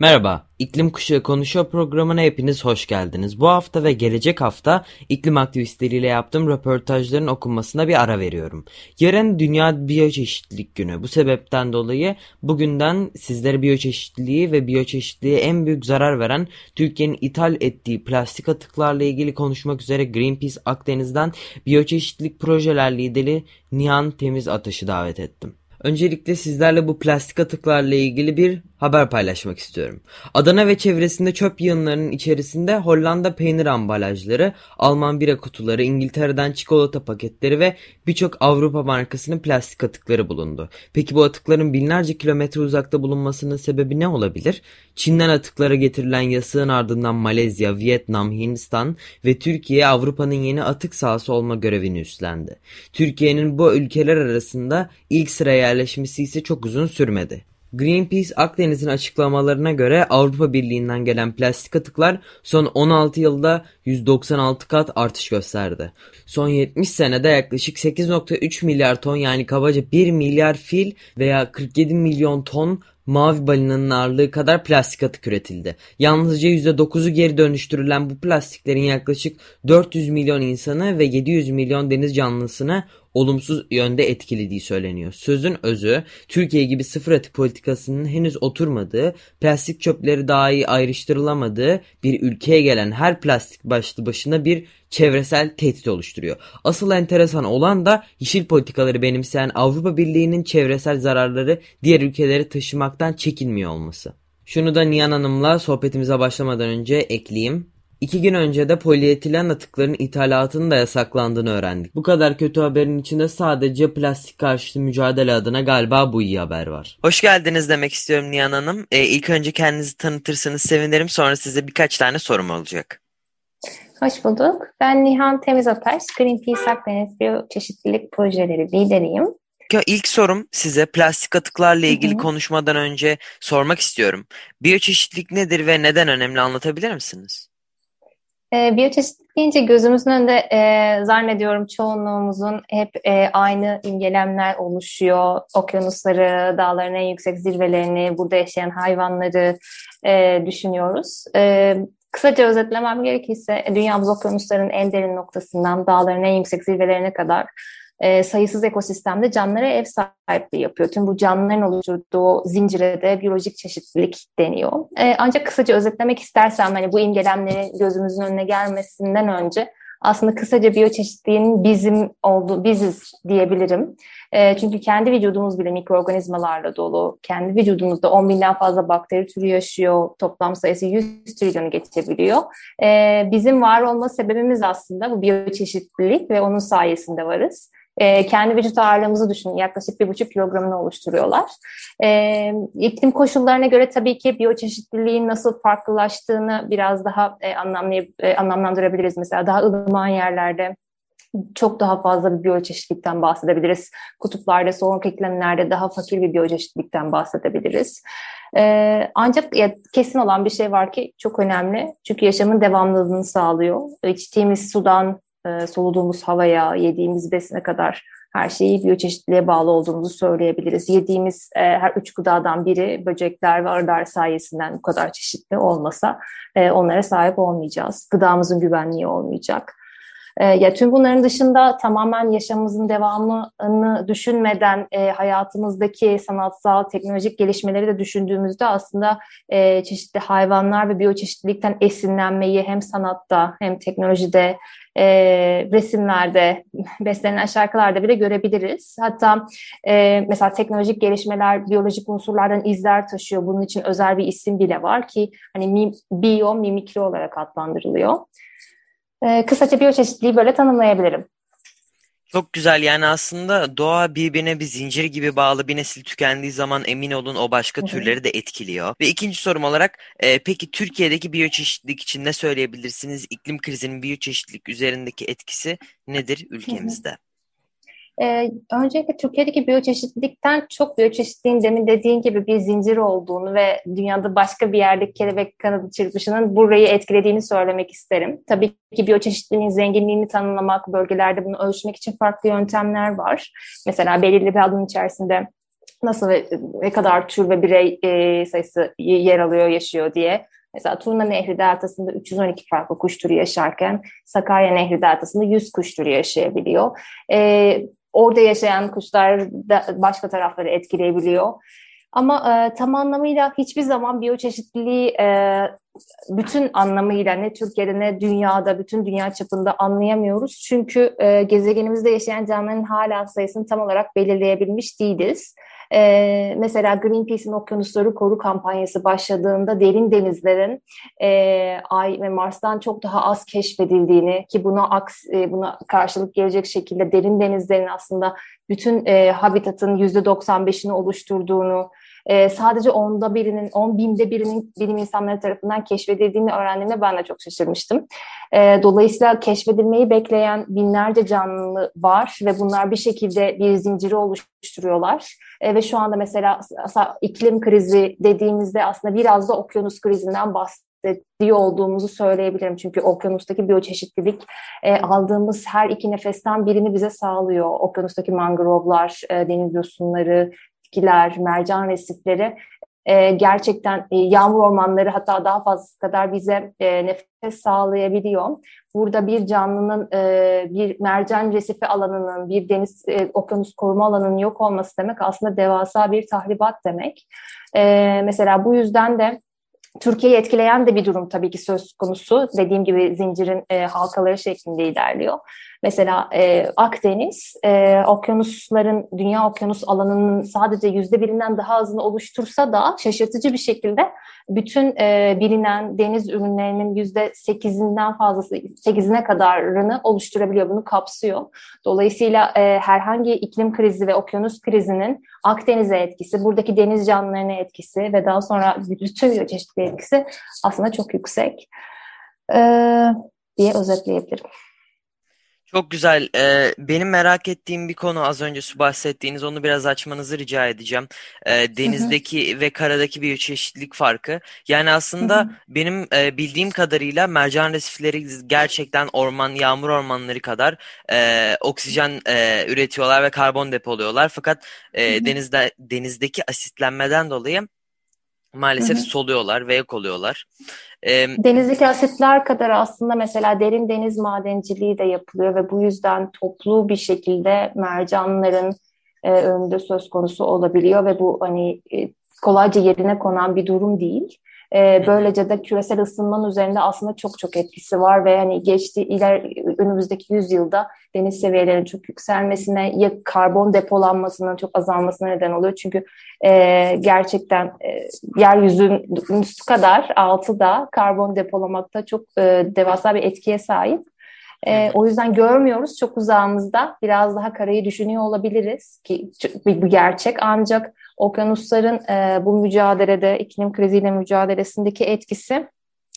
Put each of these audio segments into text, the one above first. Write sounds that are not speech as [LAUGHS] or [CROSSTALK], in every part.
Merhaba, İklim Kuşağı Konuşuyor programına hepiniz hoş geldiniz. Bu hafta ve gelecek hafta iklim aktivistleriyle yaptığım röportajların okunmasına bir ara veriyorum. Yarın Dünya Biyoçeşitlilik Günü. Bu sebepten dolayı bugünden sizlere biyoçeşitliliği ve biyoçeşitliğe en büyük zarar veren Türkiye'nin ithal ettiği plastik atıklarla ilgili konuşmak üzere Greenpeace Akdeniz'den biyoçeşitlilik projeler lideri Nihan Temiz Ateş'i davet ettim. Öncelikle sizlerle bu plastik atıklarla ilgili bir haber paylaşmak istiyorum. Adana ve çevresinde çöp yığınlarının içerisinde Hollanda peynir ambalajları, Alman bira kutuları, İngiltere'den çikolata paketleri ve birçok Avrupa markasının plastik atıkları bulundu. Peki bu atıkların binlerce kilometre uzakta bulunmasının sebebi ne olabilir? Çin'den atıklara getirilen yasığın ardından Malezya, Vietnam, Hindistan ve Türkiye Avrupa'nın yeni atık sahası olma görevini üstlendi. Türkiye'nin bu ülkeler arasında ilk sıraya yerleşmesi ise çok uzun sürmedi. Greenpeace Akdeniz'in açıklamalarına göre Avrupa Birliği'nden gelen plastik atıklar son 16 yılda 196 kat artış gösterdi. Son 70 senede yaklaşık 8.3 milyar ton yani kabaca 1 milyar fil veya 47 milyon ton mavi balinanın ağırlığı kadar plastik atık üretildi. Yalnızca %9'u geri dönüştürülen bu plastiklerin yaklaşık 400 milyon insanı ve 700 milyon deniz canlısını olumsuz yönde etkilediği söyleniyor. Sözün özü Türkiye gibi sıfır atık politikasının henüz oturmadığı, plastik çöpleri daha iyi ayrıştırılamadığı bir ülkeye gelen her plastik başlı başına bir çevresel tehdit oluşturuyor. Asıl enteresan olan da yeşil politikaları benimseyen Avrupa Birliği'nin çevresel zararları diğer ülkelere taşımaktan çekinmiyor olması. Şunu da Nihan Hanım'la sohbetimize başlamadan önce ekleyeyim. İki gün önce de polietilen atıkların ithalatının da yasaklandığını öğrendik. Bu kadar kötü haberin içinde sadece plastik karşıtı mücadele adına galiba bu iyi haber var. Hoş geldiniz demek istiyorum Nihan Hanım. Ee, ilk önce kendinizi tanıtırsanız sevinirim. Sonra size birkaç tane sorum olacak. Hoş bulduk. Ben Nihan Temizataş, Greenpeace Akdeniz Biyoçeşitlilik Projeleri lideriyim. İlk sorum size plastik atıklarla ilgili hı hı. konuşmadan önce sormak istiyorum. Biyoçeşitlilik nedir ve neden önemli anlatabilir misiniz? E, biyoçeşitlilik deyince gözümüzün önünde e, zannediyorum çoğunluğumuzun hep e, aynı imgelemler oluşuyor. Okyanusları, dağların en yüksek zirvelerini, burada yaşayan hayvanları e, düşünüyoruz. E, kısaca özetlemem gerekirse dünyamız okyanusların en derin noktasından dağların en yüksek zirvelerine kadar e, sayısız ekosistemde canlılara ev sahipliği yapıyor. Tüm bu canlıların oluşturduğu zincire de biyolojik çeşitlilik deniyor. E, ancak kısaca özetlemek istersem hani bu imgelemlerin gözümüzün önüne gelmesinden önce aslında kısaca biyoçeşitliğin bizim olduğu, biziz diyebilirim. E, çünkü kendi vücudumuz bile mikroorganizmalarla dolu. Kendi vücudumuzda 10 binden fazla bakteri türü yaşıyor. Toplam sayısı 100 trilyonu geçebiliyor. E, bizim var olma sebebimiz aslında bu biyoçeşitlilik ve onun sayesinde varız. E, kendi vücut ağırlığımızı düşünün. Yaklaşık bir buçuk kilogramını oluşturuyorlar. E, iklim koşullarına göre tabii ki biyoçeşitliliğin nasıl farklılaştığını biraz daha e, anlamlayıp, e, anlamlandırabiliriz. Mesela daha ılıman yerlerde çok daha fazla bir biyoçeşitlikten bahsedebiliriz. Kutuplarda, soğuk iklimlerde daha fakir bir biyoçeşitlikten bahsedebiliriz. Ee, ancak ya, kesin olan bir şey var ki çok önemli. Çünkü yaşamın devamlılığını sağlıyor. İçtiğimiz sudan e, soluduğumuz havaya, yediğimiz besine kadar her şeyi biyoçeşitliliğe bağlı olduğumuzu söyleyebiliriz. Yediğimiz e, her üç gıdadan biri böcekler ve arılar sayesinden bu kadar çeşitli olmasa e, onlara sahip olmayacağız. Gıdamızın güvenliği olmayacak. E, ya tüm bunların dışında tamamen yaşamımızın devamını düşünmeden e, hayatımızdaki sanatsal, teknolojik gelişmeleri de düşündüğümüzde aslında e, çeşitli hayvanlar ve biyoçeşitlilikten esinlenmeyi hem sanatta hem teknolojide e, resimlerde, [LAUGHS] beslenen şarkılarda bile görebiliriz. Hatta e, mesela teknolojik gelişmeler biyolojik unsurlardan izler taşıyor. Bunun için özel bir isim bile var ki hani biyomimikri olarak adlandırılıyor. E, kısaca biyoçeşitliliği böyle tanımlayabilirim. Çok güzel yani aslında doğa birbirine bir zincir gibi bağlı bir nesil tükendiği zaman emin olun o başka türleri de etkiliyor. Ve ikinci sorum olarak e, peki Türkiye'deki biyoçeşitlilik için ne söyleyebilirsiniz? İklim krizinin biyoçeşitlilik üzerindeki etkisi nedir ülkemizde? Ee, öncelikle Türkiye'deki biyoçeşitlilikten çok biyoçeşitliğin demin dediğin gibi bir zincir olduğunu ve dünyada başka bir yerdeki kelebek kanadı çırpışının burayı etkilediğini söylemek isterim. Tabii ki biyoçeşitliliğin zenginliğini tanımlamak, bölgelerde bunu ölçmek için farklı yöntemler var. Mesela belirli bir alanın içerisinde nasıl ve ne kadar tür ve birey e, sayısı yer alıyor, yaşıyor diye. Mesela Turna Nehri deltasında 312 farklı kuş türü yaşarken Sakarya Nehri deltasında 100 kuş türü yaşayabiliyor. E, orada yaşayan kuşlar da başka tarafları etkileyebiliyor. Ama e, tam anlamıyla hiçbir zaman biyoçeşitliliği e, bütün anlamıyla ne Türkiye'de ne dünyada, bütün dünya çapında anlayamıyoruz. Çünkü e, gezegenimizde yaşayan canlıların hala sayısını tam olarak belirleyebilmiş değiliz. E, mesela Greenpeace'in Okyanusları Koru kampanyası başladığında derin denizlerin e, Ay ve Mars'tan çok daha az keşfedildiğini ki buna aks, e, buna karşılık gelecek şekilde derin denizlerin aslında bütün e, habitatın %95'ini oluşturduğunu, e, sadece onda birinin, on binde birinin bilim insanları tarafından keşfedildiğini öğrendiğimde ben de çok şaşırmıştım. E, dolayısıyla keşfedilmeyi bekleyen binlerce canlı var ve bunlar bir şekilde bir zinciri oluşturuyorlar. E, ve şu anda mesela iklim krizi dediğimizde aslında biraz da okyanus krizinden bahsediyor olduğumuzu söyleyebilirim. Çünkü okyanustaki biyoçeşitlilik e, aldığımız her iki nefesten birini bize sağlıyor. Okyanustaki mangrovlar, e, deniz yosunları, bitkiler, mercan resifleri e, gerçekten e, yağmur ormanları hatta daha fazla kadar bize e, nefes sağlayabiliyor. Burada bir canlının, e, bir mercan resifi alanının, bir deniz e, okyanus koruma alanının yok olması demek aslında devasa bir tahribat demek. E, mesela bu yüzden de Türkiye'yi etkileyen de bir durum tabii ki söz konusu. Dediğim gibi zincirin e, halkaları şeklinde ilerliyor. Mesela e, Akdeniz, e, okyanusların, dünya okyanus alanının sadece yüzde birinden daha azını oluştursa da şaşırtıcı bir şekilde bütün e, bilinen deniz ürünlerinin yüzde sekizinden fazlası, sekizine kadarını oluşturabiliyor, bunu kapsıyor. Dolayısıyla e, herhangi iklim krizi ve okyanus krizinin Akdeniz'e etkisi, buradaki deniz canlılarına etkisi ve daha sonra bütün çeşitli etkisi aslında çok yüksek e, diye özetleyebilirim. Çok güzel. Ee, benim merak ettiğim bir konu az önce su bahsettiğiniz onu biraz açmanızı rica edeceğim. Ee, denizdeki hı hı. ve karadaki bir çeşitlilik farkı. Yani aslında hı hı. benim e, bildiğim kadarıyla mercan resifleri gerçekten orman, yağmur ormanları kadar e, oksijen e, üretiyorlar ve karbon depoluyorlar. Fakat e, hı hı. denizde denizdeki asitlenmeden dolayı maalesef hı hı. soluyorlar ve yok oluyorlar. E, Denizdeki asitler kadar aslında mesela derin deniz madenciliği de yapılıyor ve bu yüzden toplu bir şekilde mercanların e, önünde söz konusu olabiliyor ve bu hani e, kolayca yerine konan bir durum değil. E, böylece de küresel ısınmanın üzerinde aslında çok çok etkisi var ve hani geçti iler önümüzdeki yüzyılda deniz seviyelerinin çok yükselmesine ya karbon depolanmasının çok azalmasına neden oluyor. Çünkü e, gerçekten e, yeryüzünün üstü kadar altı da karbon depolamakta çok e, devasa bir etkiye sahip. E, o yüzden görmüyoruz çok uzağımızda. Biraz daha karayı düşünüyor olabiliriz ki bu gerçek. Ancak okyanusların e, bu mücadelede, iklim kriziyle mücadelesindeki etkisi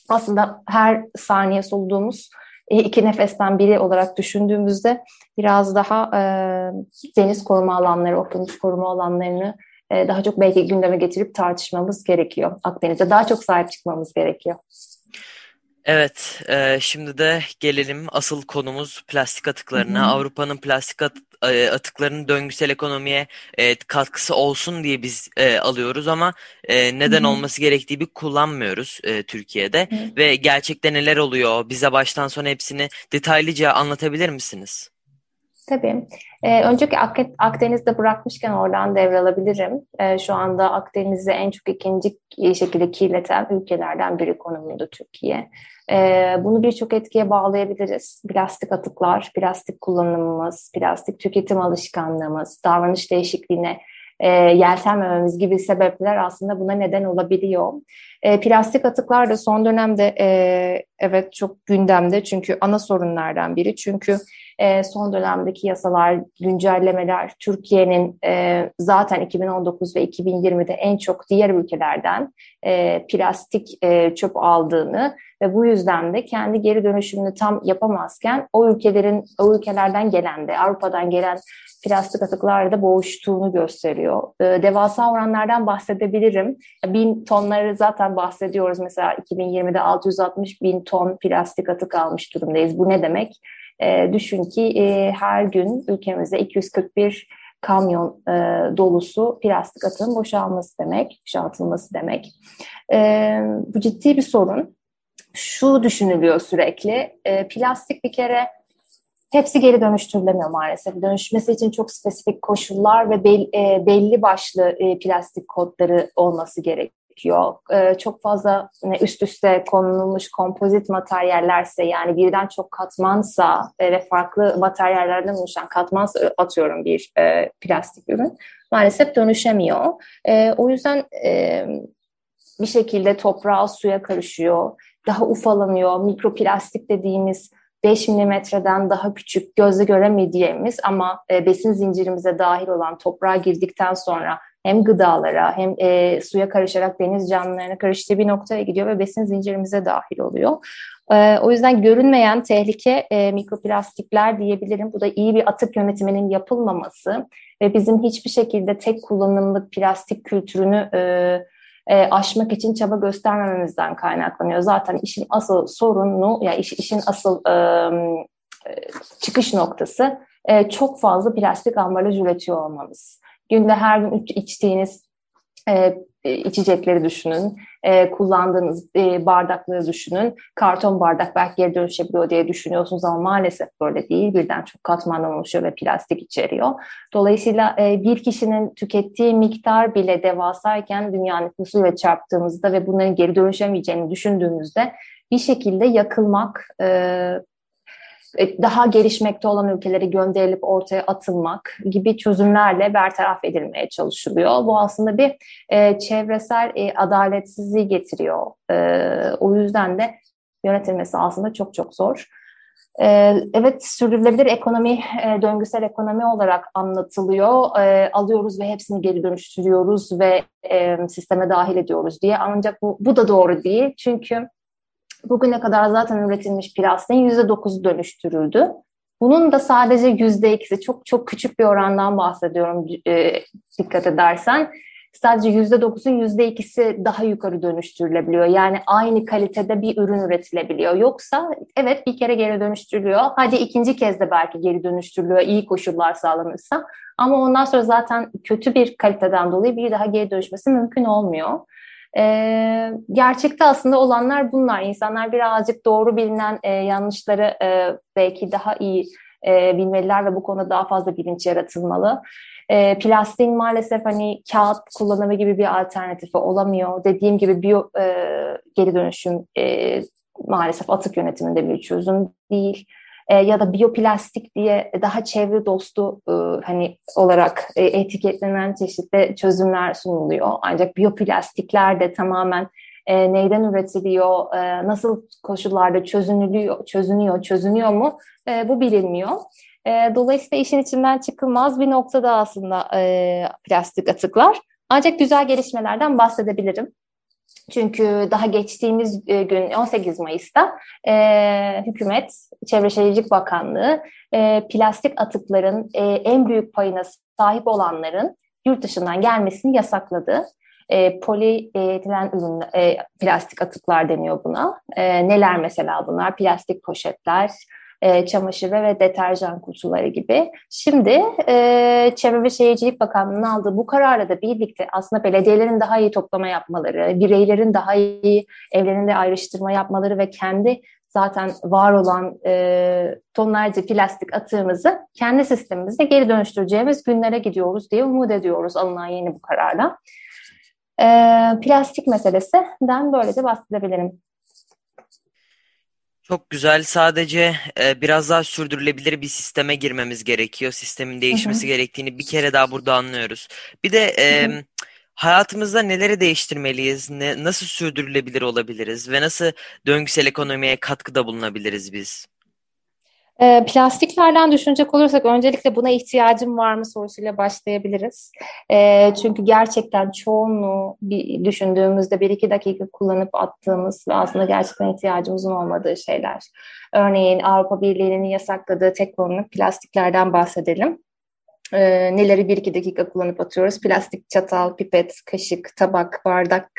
aslında her saniye soluduğumuz e, iki nefesten biri olarak düşündüğümüzde biraz daha e, deniz koruma alanları, okyanus koruma alanlarını e, daha çok belki gündeme getirip tartışmamız gerekiyor. Akdeniz'e daha çok sahip çıkmamız gerekiyor. Evet, e, şimdi de gelelim asıl konumuz plastik atıklarına. Avrupa'nın plastik at, e, atıklarının döngüsel ekonomiye e, katkısı olsun diye biz e, alıyoruz ama e, neden Hı-hı. olması gerektiği bir kullanmıyoruz e, Türkiye'de. Hı-hı. Ve gerçekten neler oluyor? Bize baştan sona hepsini detaylıca anlatabilir misiniz? Tabii. Ee, önceki Ak Akdeniz'de bırakmışken oradan devralabilirim. Ee, şu anda Akdeniz'i en çok ikinci şekilde kirleten ülkelerden biri konumunda Türkiye. Ee, bunu birçok etkiye bağlayabiliriz. Plastik atıklar, plastik kullanımımız, plastik tüketim alışkanlığımız, davranış değişikliğine e, yeltenmememiz gibi sebepler aslında buna neden olabiliyor. E, plastik atıklar da son dönemde e, evet çok gündemde çünkü ana sorunlardan biri. Çünkü e, son dönemdeki yasalar, güncellemeler, Türkiye'nin e, zaten 2019 ve 2020'de en çok diğer ülkelerden e, plastik e, çöp aldığını ve bu yüzden de kendi geri dönüşümünü tam yapamazken o ülkelerin o ülkelerden gelen de Avrupa'dan gelen plastik atıklarla boğuştuğunu gösteriyor. E, devasa oranlardan bahsedebilirim. Bin tonları zaten bahsediyoruz. Mesela 2020'de 660 bin ton plastik atık almış durumdayız. Bu ne demek? E, düşün ki e, her gün ülkemizde 241 kamyon e, dolusu plastik atığın boşalması demek, boşaltılması demek. E, bu ciddi bir sorun. Şu düşünülüyor sürekli, e, plastik bir kere hepsi geri dönüştürülemiyor maalesef. Dönüşmesi için çok spesifik koşullar ve belli, e, belli başlı e, plastik kodları olması gerekiyor. E, çok fazla üst üste konulmuş kompozit materyallerse yani birden çok katmansa e, ve farklı materyallerden oluşan katman atıyorum bir e, plastik ürün maalesef dönüşemiyor. O yüzden bir şekilde toprağa, suya karışıyor, daha ufalanıyor, mikroplastik dediğimiz 5 milimetreden daha küçük gözle göremediğimiz ama besin zincirimize dahil olan toprağa girdikten sonra hem gıdalara hem e, suya karışarak deniz canlılarına karıştığı bir noktaya gidiyor ve besin zincirimize dahil oluyor. E, o yüzden görünmeyen tehlike e, mikroplastikler diyebilirim. Bu da iyi bir atık yönetiminin yapılmaması ve bizim hiçbir şekilde tek kullanımlık plastik kültürünü e, e, aşmak için çaba göstermememizden kaynaklanıyor. Zaten işin asıl sorunu, ya yani iş, işin asıl e, çıkış noktası e, çok fazla plastik ambalaj üretiyor olmamız. Günde her gün içtiğiniz e, içecekleri düşünün, e, kullandığınız e, bardakları düşünün. Karton bardak belki geri dönüşebiliyor diye düşünüyorsunuz ama maalesef böyle değil. Birden çok katmandan oluşuyor ve plastik içeriyor. Dolayısıyla e, bir kişinin tükettiği miktar bile devasayken dünya nüfusuyla çarptığımızda ve bunların geri dönüşemeyeceğini düşündüğümüzde bir şekilde yakılmak, e, e, daha gelişmekte olan ülkeleri gönderilip ortaya atılmak gibi çözümlerle bertaraf edilmeye çalışılıyor. Bu aslında bir e, çevresel e, adaletsizliği getiriyor. E, o yüzden de yönetilmesi aslında çok çok zor. E, evet sürdürülebilir ekonomi e, döngüsel ekonomi olarak anlatılıyor. E, alıyoruz ve hepsini geri dönüştürüyoruz ve e, sisteme dahil ediyoruz diye. Ancak bu, bu da doğru değil. Çünkü bugüne kadar zaten üretilmiş plastiğin %9'u dönüştürüldü. Bunun da sadece %2'si çok çok küçük bir orandan bahsediyorum e, dikkat edersen. Sadece %9'un %2'si daha yukarı dönüştürülebiliyor. Yani aynı kalitede bir ürün üretilebiliyor. Yoksa evet bir kere geri dönüştürülüyor. Hadi ikinci kez de belki geri dönüştürülüyor iyi koşullar sağlanırsa. Ama ondan sonra zaten kötü bir kaliteden dolayı bir daha geri dönüşmesi mümkün olmuyor. E, gerçekte aslında olanlar bunlar. İnsanlar birazcık doğru bilinen e, yanlışları e, belki daha iyi e, bilmeliler ve bu konuda daha fazla bilinç yaratılmalı. E, plastiğin maalesef hani kağıt kullanımı gibi bir alternatifi olamıyor. Dediğim gibi biyo e, geri dönüşüm e, maalesef atık yönetiminde bir çözüm değil e, ya da biyoplastik diye daha çevre dostu e, hani olarak e, etiketlenen çeşitli çözümler sunuluyor. Ancak biyoplastikler de tamamen neyden üretiliyor, nasıl koşullarda çözünülüyor, çözünüyor, çözünüyor mu bu bilinmiyor. Dolayısıyla işin içinden çıkılmaz bir noktada aslında plastik atıklar. Ancak güzel gelişmelerden bahsedebilirim. Çünkü daha geçtiğimiz e, gün 18 Mayıs'ta e, hükümet, Çevre Şehircilik Bakanlığı e, plastik atıkların e, en büyük payına sahip olanların yurt dışından gelmesini yasakladı. E, polietilen ürün, e, plastik atıklar deniyor buna. E, neler mesela bunlar? Plastik poşetler, e, çamaşır ve deterjan kutuları gibi. Şimdi e, Çevre ve Şehircilik Bakanlığı'nın aldığı bu kararla da birlikte aslında belediyelerin daha iyi toplama yapmaları, bireylerin daha iyi evlerinde ayrıştırma yapmaları ve kendi zaten var olan e, tonlarca plastik atığımızı kendi sistemimizde geri dönüştüreceğimiz günlere gidiyoruz diye umut ediyoruz alınan yeni bu kararla. E, plastik meselesinden böylece bahsedebilirim. Çok güzel. Sadece e, biraz daha sürdürülebilir bir sisteme girmemiz gerekiyor. Sistemin değişmesi hı hı. gerektiğini bir kere daha burada anlıyoruz. Bir de e, hayatımızda neleri değiştirmeliyiz? Ne, nasıl sürdürülebilir olabiliriz? Ve nasıl döngüsel ekonomiye katkıda bulunabiliriz biz? E, plastiklerden düşünecek olursak öncelikle buna ihtiyacım var mı sorusuyla başlayabiliriz. E, çünkü gerçekten çoğunluğu bir düşündüğümüzde bir iki dakika kullanıp attığımız ve aslında gerçekten ihtiyacımızın olmadığı şeyler. Örneğin Avrupa Birliği'nin yasakladığı tek kullanımlık plastiklerden bahsedelim e, neleri bir iki dakika kullanıp atıyoruz. Plastik çatal, pipet, kaşık, tabak, bardak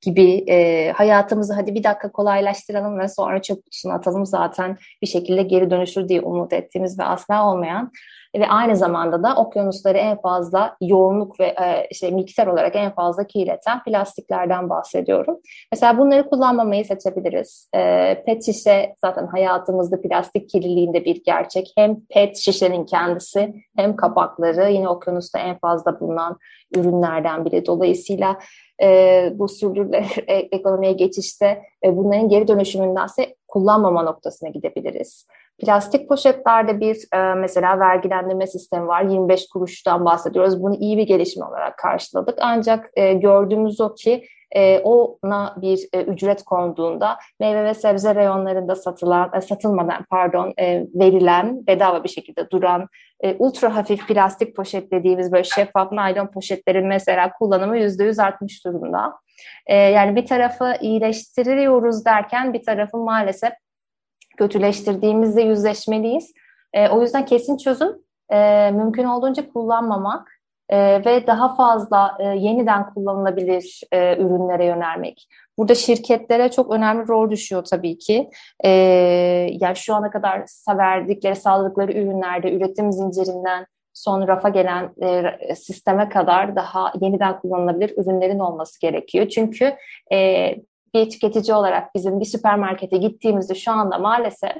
gibi e, hayatımızı hadi bir dakika kolaylaştıralım ve sonra çöp kutusuna atalım zaten bir şekilde geri dönüşür diye umut ettiğimiz ve asla olmayan ve aynı zamanda da okyanusları en fazla yoğunluk ve e, işte miktar olarak en fazla kirleten plastiklerden bahsediyorum. Mesela bunları kullanmamayı seçebiliriz. E, pet şişe zaten hayatımızda plastik kirliliğinde bir gerçek. Hem pet şişenin kendisi hem kapakları yine okyanusta en fazla bulunan ürünlerden biri. Dolayısıyla e, bu sürdürülebilir [LAUGHS] ekonomiye geçişte e, bunların geri dönüşümündense kullanmama noktasına gidebiliriz. Plastik poşetlerde bir e, mesela vergilendirme sistemi var. 25 kuruştan bahsediyoruz. Bunu iyi bir gelişme olarak karşıladık. Ancak e, gördüğümüz o ki e, ona bir e, ücret konduğunda meyve ve sebze reyonlarında satılan, e, satılmadan pardon e, verilen bedava bir şekilde duran e, ultra hafif plastik poşet dediğimiz böyle şeffaf naylon poşetlerin mesela kullanımı yüzde yüz artmış durumda. E, yani bir tarafı iyileştiriyoruz derken bir tarafı maalesef kötüleştirdiğimizde yüzleşmeliyiz. E, o yüzden kesin çözüm e, mümkün olduğunca kullanmamak e, ve daha fazla e, yeniden kullanılabilir e, ürünlere yönelmek. Burada şirketlere çok önemli rol düşüyor tabii ki. E, yani şu ana kadar verdikleri, sağladıkları ürünlerde üretim zincirinden son rafa gelen e, sisteme kadar daha yeniden kullanılabilir ürünlerin olması gerekiyor. Çünkü e, bir tüketici olarak bizim bir süpermarkete gittiğimizde şu anda maalesef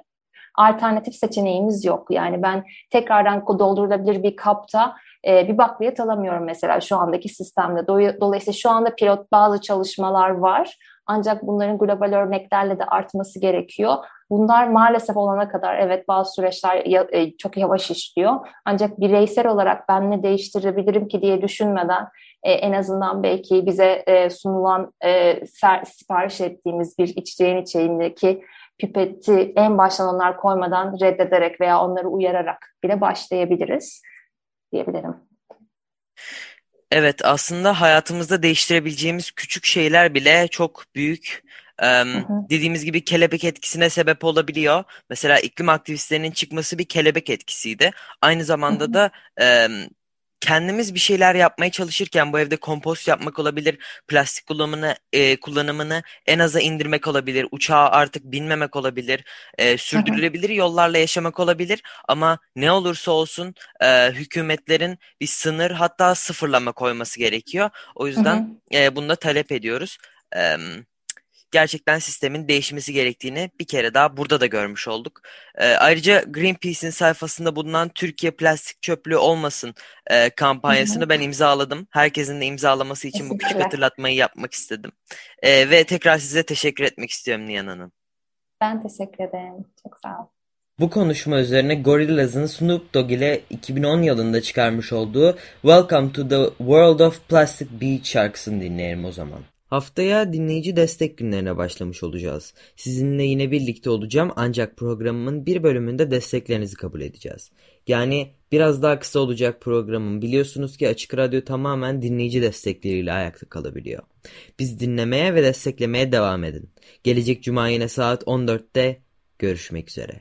alternatif seçeneğimiz yok. Yani ben tekrardan doldurulabilir bir kapta e, bir bakliyat alamıyorum mesela şu andaki sistemde. Dolayısıyla şu anda pilot bazı çalışmalar var. Ancak bunların global örneklerle de artması gerekiyor. Bunlar maalesef olana kadar evet bazı süreçler e, çok yavaş işliyor. Ancak bireysel olarak ben ne değiştirebilirim ki diye düşünmeden e, en azından belki bize e, sunulan sipariş ettiğimiz bir içeceğin içeğindeki pipeti en baştan onlar koymadan reddederek veya onları uyararak bile başlayabiliriz diyebilirim. Evet aslında hayatımızda değiştirebileceğimiz küçük şeyler bile çok büyük Ee, dediğimiz gibi kelebek etkisine sebep olabiliyor. Mesela iklim aktivistlerinin çıkması bir kelebek etkisiydi. Aynı zamanda da e, kendimiz bir şeyler yapmaya çalışırken bu evde kompost yapmak olabilir, plastik kullanımını e, kullanımını en aza indirmek olabilir, uçağa artık binmemek olabilir, e, sürdürülebilir yollarla yaşamak olabilir. Ama ne olursa olsun e, hükümetlerin bir sınır hatta sıfırlama koyması gerekiyor. O yüzden e, bunu da talep ediyoruz. E, gerçekten sistemin değişmesi gerektiğini bir kere daha burada da görmüş olduk. E, ayrıca Greenpeace'in sayfasında bulunan Türkiye plastik çöplüğü olmasın e, kampanyasını ben imzaladım. Herkesin de imzalaması için bu küçük hatırlatmayı yapmak istedim. E, ve tekrar size teşekkür etmek istiyorum Nihan Hanım. Ben teşekkür ederim. Çok sağ ol. Bu konuşma üzerine Gorillaz'ın Snoop Dogg ile 2010 yılında çıkarmış olduğu Welcome to the World of Plastic Beach şarkısını dinleyelim o zaman. Haftaya dinleyici destek günlerine başlamış olacağız. Sizinle yine birlikte olacağım ancak programımın bir bölümünde desteklerinizi kabul edeceğiz. Yani biraz daha kısa olacak programım. Biliyorsunuz ki Açık Radyo tamamen dinleyici destekleriyle ayakta kalabiliyor. Biz dinlemeye ve desteklemeye devam edin. Gelecek cuma yine saat 14'te görüşmek üzere.